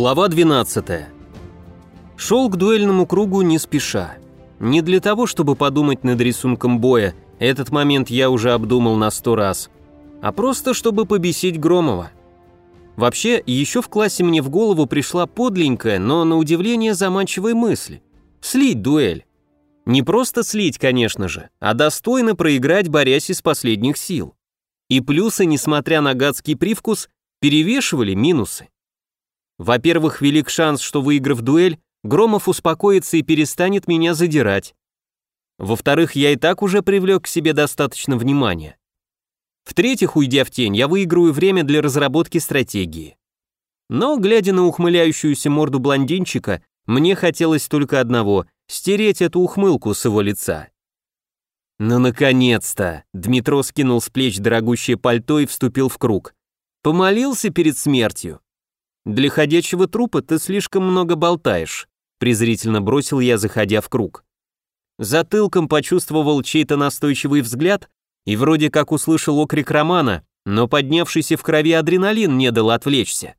Глава 12. Шел к дуэльному кругу не спеша. Не для того, чтобы подумать над рисунком боя, этот момент я уже обдумал на сто раз, а просто чтобы побесить Громова. Вообще, еще в классе мне в голову пришла подленькая, но на удивление заманчивая мысль. Слить дуэль. Не просто слить, конечно же, а достойно проиграть, борясь из последних сил. И плюсы, несмотря на гадский привкус, перевешивали минусы. Во-первых, велик шанс, что выиграв дуэль, Громов успокоится и перестанет меня задирать. Во-вторых, я и так уже привлек к себе достаточно внимания. В-третьих, уйдя в тень, я выиграю время для разработки стратегии. Но, глядя на ухмыляющуюся морду блондинчика, мне хотелось только одного — стереть эту ухмылку с его лица. «Ну, наконец-то!» — Дмитро скинул с плеч дорогущее пальто и вступил в круг. «Помолился перед смертью?» «Для ходячего трупа ты слишком много болтаешь», презрительно бросил я, заходя в круг. Затылком почувствовал чей-то настойчивый взгляд и вроде как услышал окрик Романа, но поднявшийся в крови адреналин не дал отвлечься.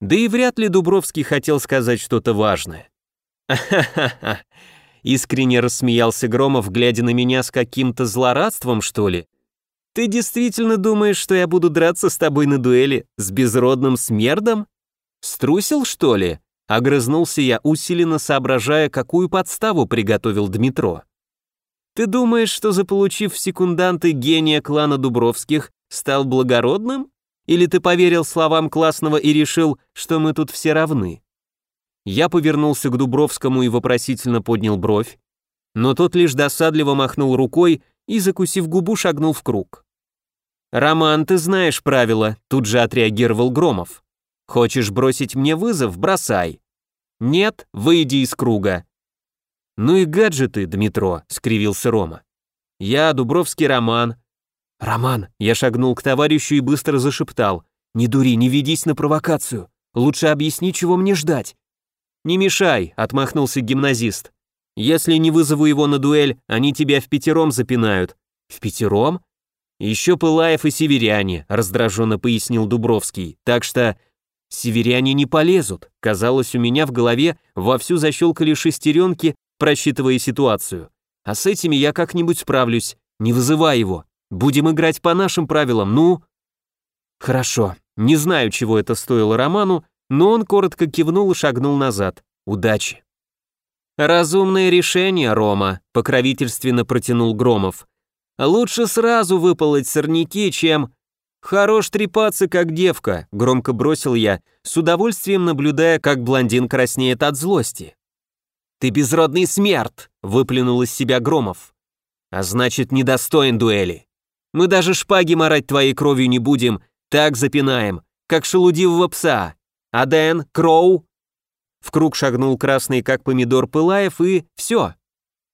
Да и вряд ли Дубровский хотел сказать что-то важное. «Ха-ха-ха!» Искренне рассмеялся Громов, глядя на меня с каким-то злорадством, что ли. «Ты действительно думаешь, что я буду драться с тобой на дуэли с безродным смердом?» «Струсил, что ли?» — огрызнулся я, усиленно соображая, какую подставу приготовил Дмитро. «Ты думаешь, что заполучив в секунданты гения клана Дубровских, стал благородным? Или ты поверил словам классного и решил, что мы тут все равны?» Я повернулся к Дубровскому и вопросительно поднял бровь, но тот лишь досадливо махнул рукой и, закусив губу, шагнул в круг. «Роман, ты знаешь правила», — тут же отреагировал Громов. Хочешь бросить мне вызов? Бросай. Нет, выйди из круга. Ну и гаджеты, Дмитро, скривился Рома. Я Дубровский Роман. Роман, я шагнул к товарищу и быстро зашептал. Не дури, не ведись на провокацию. Лучше объясни, чего мне ждать. Не мешай, отмахнулся гимназист. Если не вызову его на дуэль, они тебя в пятером запинают. В пятером? Еще Пылаев и Северяне, раздраженно пояснил Дубровский. Так что Северяне не полезут. Казалось, у меня в голове вовсю защелкали шестеренки, просчитывая ситуацию. А с этими я как-нибудь справлюсь. Не вызывай его. Будем играть по нашим правилам, ну? Хорошо. Не знаю, чего это стоило Роману, но он коротко кивнул и шагнул назад. Удачи. Разумное решение, Рома, покровительственно протянул Громов. Лучше сразу выпалоть сорняки, чем «Хорош трепаться, как девка», — громко бросил я, с удовольствием наблюдая, как блондин краснеет от злости. «Ты безродный смерть!» — выплюнул из себя Громов. «А значит, недостоин дуэли. Мы даже шпаги марать твоей кровью не будем, так запинаем, как шелудивого пса. Аден, Кроу...» В круг шагнул красный, как помидор Пылаев, и все.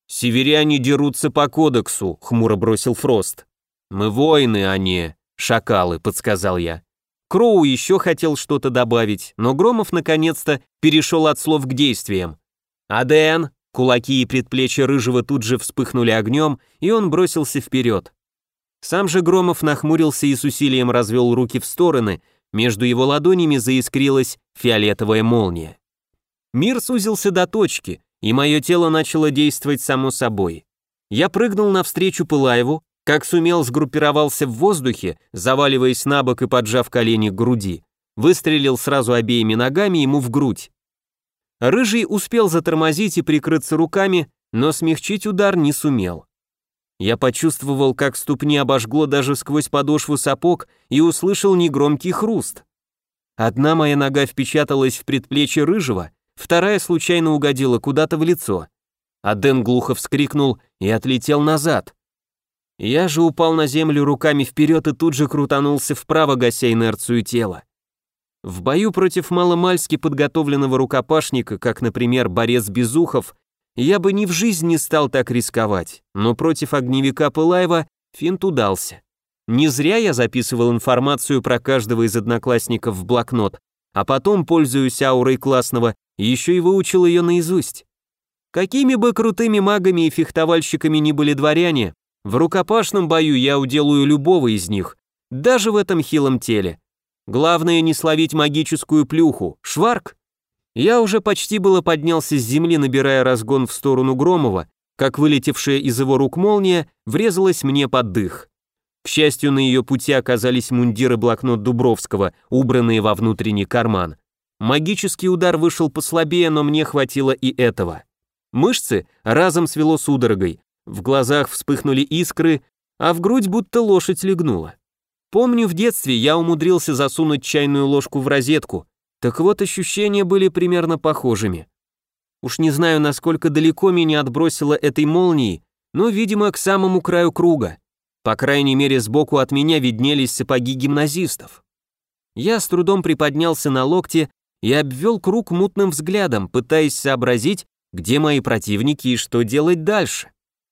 «Северяне дерутся по кодексу», — хмуро бросил Фрост. «Мы воины, а не...» «Шакалы», — подсказал я. Кроу еще хотел что-то добавить, но Громов наконец-то перешел от слов к действиям. «Аден!» Кулаки и предплечья Рыжего тут же вспыхнули огнем, и он бросился вперед. Сам же Громов нахмурился и с усилием развел руки в стороны, между его ладонями заискрилась фиолетовая молния. Мир сузился до точки, и мое тело начало действовать само собой. Я прыгнул навстречу Пылаеву, как сумел, сгруппировался в воздухе, заваливаясь на бок и поджав колени к груди. Выстрелил сразу обеими ногами ему в грудь. Рыжий успел затормозить и прикрыться руками, но смягчить удар не сумел. Я почувствовал, как ступни обожгло даже сквозь подошву сапог и услышал негромкий хруст. Одна моя нога впечаталась в предплечье рыжего, вторая случайно угодила куда-то в лицо. А Дэн глухо вскрикнул и отлетел назад. Я же упал на землю руками вперед и тут же крутанулся вправо, гася инерцию тела. В бою против маломальски подготовленного рукопашника, как, например, борец Безухов, я бы ни в жизнь не стал так рисковать, но против огневика Пылаева финт удался. Не зря я записывал информацию про каждого из одноклассников в блокнот, а потом, пользуясь аурой классного, еще и выучил ее наизусть. Какими бы крутыми магами и фехтовальщиками ни были дворяне, в рукопашном бою я уделаю любого из них, даже в этом хилом теле. Главное не словить магическую плюху. Шварк, Я уже почти было поднялся с земли, набирая разгон в сторону Громова, как вылетевшая из его рук молния врезалась мне под дых. К счастью, на ее пути оказались мундиры блокнот Дубровского, убранные во внутренний карман. Магический удар вышел послабее, но мне хватило и этого. Мышцы разом свело судорогой, в глазах вспыхнули искры, а в грудь будто лошадь легнула. Помню, в детстве я умудрился засунуть чайную ложку в розетку, так вот, ощущения были примерно похожими. Уж не знаю, насколько далеко меня отбросило этой молнией, но, видимо, к самому краю круга. По крайней мере, сбоку от меня виднелись сапоги гимназистов. Я с трудом приподнялся на локте и обвел круг мутным взглядом, пытаясь сообразить, где мои противники и что делать дальше.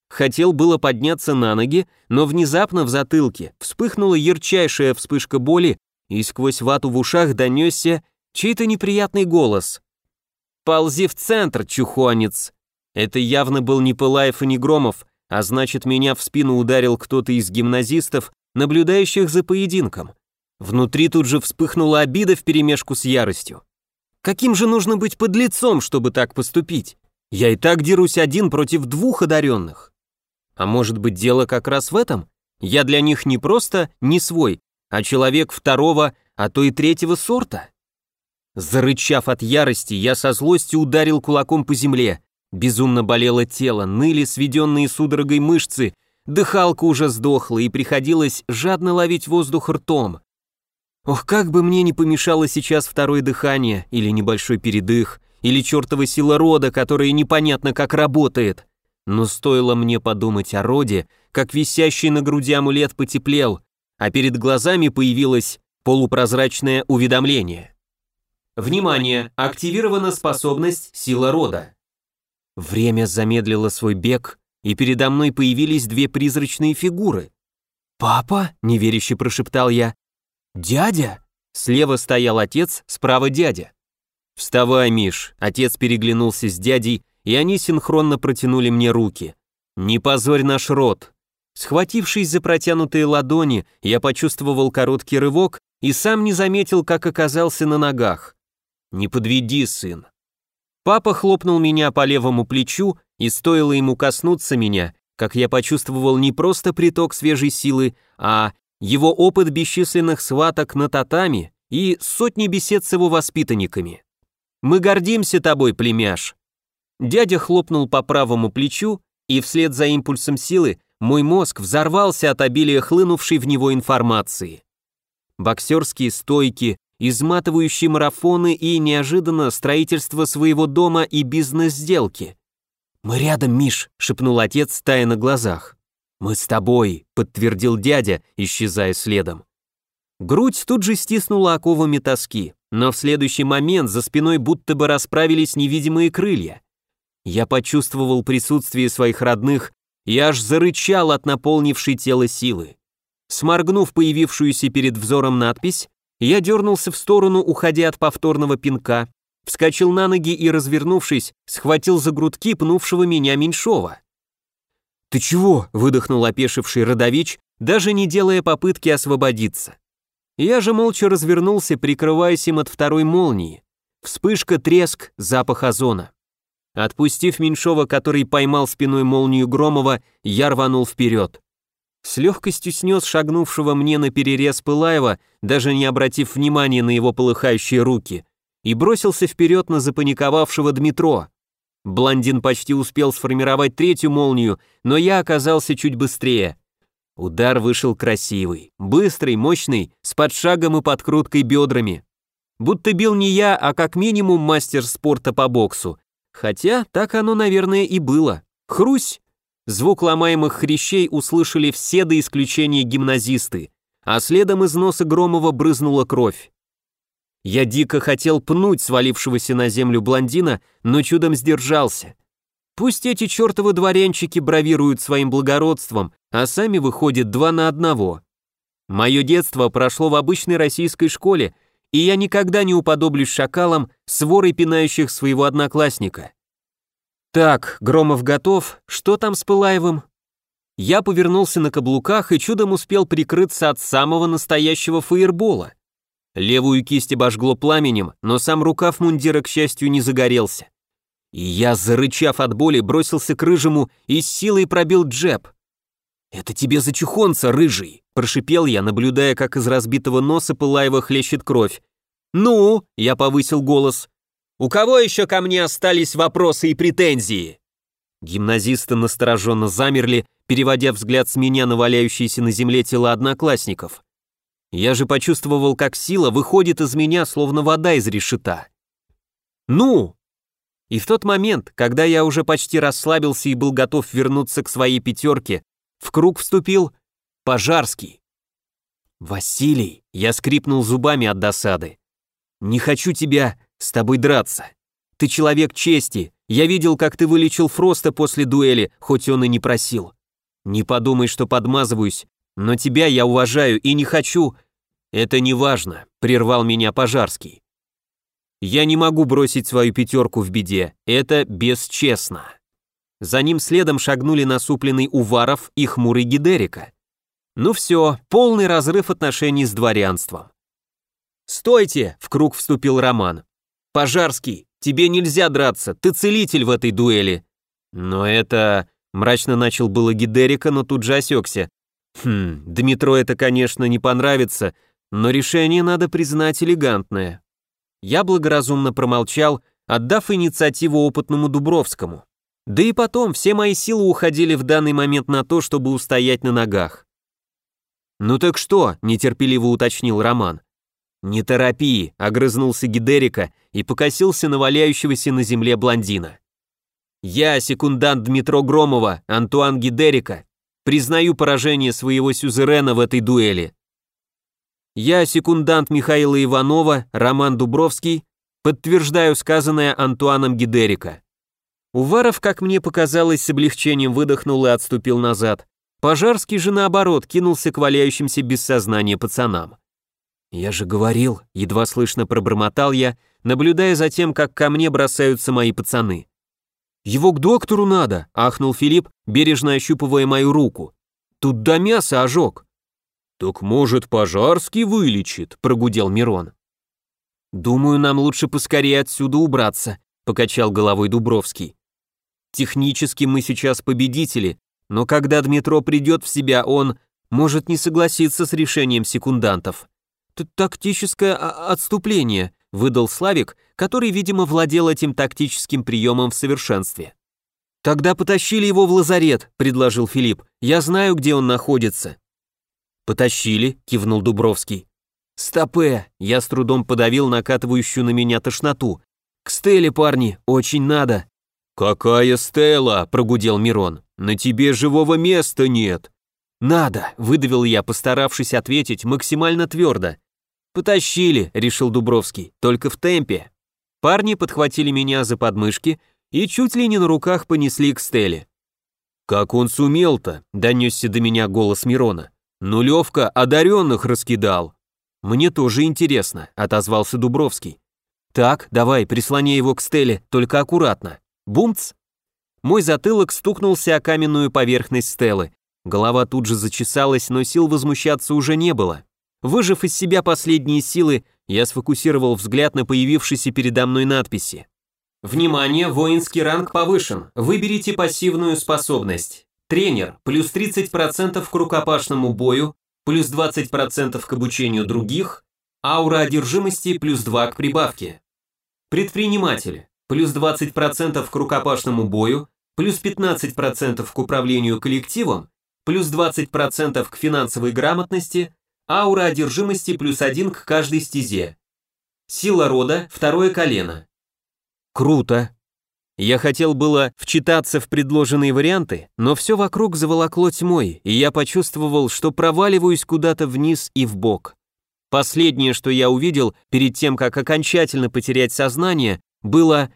Хотел было подняться на ноги, но внезапно в затылке вспыхнула ярчайшая вспышка боли, и сквозь вату в ушах донесся чей-то неприятный голос. «Ползи в центр, чухонец!» Это явно был не Пылаев и не Громов, а значит, меня в спину ударил кто-то из гимназистов, наблюдающих за поединком. Внутри тут же вспыхнула обида вперемешку с яростью. Каким же нужно быть подлецом, чтобы так поступить? Я и так дерусь один против двух одаренных. А может быть, дело как раз в этом? Я для них не просто не свой, а человек второго, а то и третьего сорта. Зарычав от ярости, я со злостью ударил кулаком по земле. Безумно болело тело, ныли сведенные судорогой мышцы, дыхалка уже сдохла и приходилось жадно ловить воздух ртом. Ох, как бы мне не помешало сейчас второе дыхание, или небольшой передых, или чертова сила рода, которая непонятно как работает. Но стоило мне подумать о роде, как висящий на груди амулет потеплел, а перед глазами появилось полупрозрачное уведомление. Внимание! Активирована способность «Сила рода». Время замедлило свой бег, и передо мной появились две призрачные фигуры. «Папа?» — неверяще прошептал я. «Дядя?» Слева стоял отец, справа дядя. «Вставай, Миш!» Отец переглянулся с дядей, и они синхронно протянули мне руки. «Не позорь наш род!» Схватившись за протянутые ладони, я почувствовал короткий рывок и сам не заметил, как оказался на ногах. Не подведи, сын. Папа хлопнул меня по левому плечу, и стоило ему коснуться меня, как я почувствовал не просто приток свежей силы, а его опыт бесчисленных сваток на татами и сотни бесед с его воспитанниками. «Мы гордимся тобой, племяш!» Дядя хлопнул по правому плечу, и вслед за импульсом силы мой мозг взорвался от обилия хлынувшей в него информации. Боксерские стойки, изматывающие марафоны и неожиданно строительство своего дома и бизнес-сделки. «Мы рядом, Миш», — шепнул отец, тая на глазах. «Мы с тобой», — подтвердил дядя, исчезая следом. Грудь тут же стиснула оковами тоски, но в следующий момент за спиной будто бы расправились невидимые крылья. Я почувствовал присутствие своих родных и аж зарычал от наполнившей тело силы. Сморгнув появившуюся перед взором надпись, я дернулся в сторону, уходя от повторного пинка, вскочил на ноги и, развернувшись, схватил за грудки пнувшего меня Меньшова. «Ты чего?» — выдохнул опешивший родович, даже не делая попытки освободиться. Я же молча развернулся, прикрываясь им от второй молнии. Вспышка, треск, запах озона. Отпустив Меньшова, который поймал спиной молнию Громова, я рванул вперед. С легкостью снес шагнувшего мне на перерез Пылаева, даже не обратив внимания на его полыхающие руки, и бросился вперед на запаниковавшего Дмитро. Блондин почти успел сформировать третью молнию, но я оказался чуть быстрее. Удар вышел красивый, быстрый, мощный, с подшагом и подкруткой бедрами. Будто бил не я, а как минимум мастер спорта по боксу. Хотя так оно, наверное, и было. Хрусь, Звук ломаемых хрящей услышали все до исключения гимназисты, а следом из носа Громова брызнула кровь. Я дико хотел пнуть свалившегося на землю блондина, но чудом сдержался. Пусть эти чертовы дворянчики бравируют своим благородством, а сами выходят два на одного. Мое детство прошло в обычной российской школе, и я никогда не уподоблюсь шакалам, сворой пинающих своего одноклассника. «Так, Громов готов. Что там с Пылаевым?» Я повернулся на каблуках и чудом успел прикрыться от самого настоящего фаербола. Левую кисть обожгло пламенем, но сам рукав мундира, к счастью, не загорелся. И я, зарычав от боли, бросился к рыжему и с силой пробил джеб. «Это тебе за чухонца, рыжий!» – прошипел я, наблюдая, как из разбитого носа Пылаева хлещет кровь. «Ну?» – я повысил голос. «У кого еще ко мне остались вопросы и претензии?» Гимназисты настороженно замерли, переводя взгляд с меня на валяющиеся на земле тела одноклассников. Я же почувствовал, как сила выходит из меня, словно вода из решета. «Ну!» И в тот момент, когда я уже почти расслабился и был готов вернуться к своей пятерке, в круг вступил Пожарский. «Василий!» — я скрипнул зубами от досады. «Не хочу тебя с тобой драться. Ты человек чести. Я видел, как ты вылечил Фроста после дуэли, хоть он и не просил. Не подумай, что подмазываюсь, но тебя я уважаю и не хочу...» «Это не важно», — прервал меня Пожарский. «Я не могу бросить свою пятерку в беде. Это бесчестно». За ним следом шагнули насупленный Уваров и хмурый Гидерика. Ну все, полный разрыв отношений с дворянством. «Стойте!» — в круг вступил Роман. «Пожарский, тебе нельзя драться, ты целитель в этой дуэли». «Но это...» — мрачно начал было Гидерика, но тут же осекся. «Хм, Дмитро это, конечно, не понравится, но решение, надо признать, элегантное». Я благоразумно промолчал, отдав инициативу опытному Дубровскому. Да и потом, все мои силы уходили в данный момент на то, чтобы устоять на ногах. «Ну так что?» – нетерпеливо уточнил Роман. «Не торопи», – огрызнулся Гидерика и покосился на валяющегося на земле блондина. «Я, секундант Дмитро Громова, Антуан Гидерика, признаю поражение своего сюзерена в этой дуэли. Я, секундант Михаила Иванова, Роман Дубровский, подтверждаю сказанное Антуаном Гидерика. Уваров, как мне показалось, с облегчением выдохнул и отступил назад. Пожарский же, наоборот, кинулся к валяющимся без сознания пацанам. «Я же говорил», — едва слышно пробормотал я, наблюдая за тем, как ко мне бросаются мои пацаны. «Его к доктору надо», — ахнул Филипп, бережно ощупывая мою руку. «Тут до мяса ожог». «Так, может, Пожарский вылечит», — прогудел Мирон. «Думаю, нам лучше поскорее отсюда убраться», — покачал головой Дубровский. Технически мы сейчас победители, но когда Дмитро придет в себя, он может не согласиться с решением секундантов. «Тактическое отступление», — выдал Славик, который, видимо, владел этим тактическим приемом в совершенстве. «Тогда потащили его в лазарет», — предложил Филипп. «Я знаю, где он находится». «Потащили», — кивнул Дубровский. «Стопе!» — я с трудом подавил накатывающую на меня тошноту. «К Стелле, парни, очень надо!» «Какая Стелла?» – прогудел Мирон. «На тебе живого места нет». «Надо», – выдавил я, постаравшись ответить максимально твердо. «Потащили», – решил Дубровский, – «только в темпе». Парни подхватили меня за подмышки и чуть ли не на руках понесли к Стелле. «Как он сумел-то?» – донесся до меня голос Мирона. «Нулевка одаренных раскидал». «Мне тоже интересно», – отозвался Дубровский. «Так, давай, прислони его к Стелле, только аккуратно». Бумц! Мой затылок стукнулся о каменную поверхность стелы. Голова тут же зачесалась, но сил возмущаться уже не было. Выжив из себя последние силы, я сфокусировал взгляд на появившейся передо мной надписи. Внимание, воинский ранг повышен. Выберите пассивную способность. Тренер, плюс 30% к рукопашному бою, плюс 20% к обучению других, аура одержимости плюс 2 к прибавке. Предприниматель, плюс 20% к рукопашному бою, плюс 15% к управлению коллективом, плюс 20% к финансовой грамотности, аура одержимости плюс 1 к каждой стезе. Сила рода, второе колено. Круто. Я хотел было вчитаться в предложенные варианты, но все вокруг заволокло тьмой, и я почувствовал, что проваливаюсь куда-то вниз и в бок. Последнее, что я увидел перед тем, как окончательно потерять сознание, было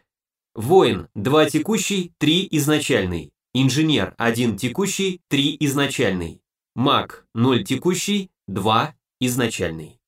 Воин – 2 текущий, 3 изначальный. Инженер – 1 текущий, 3 изначальный. Маг – 0 текущий, 2 изначальный.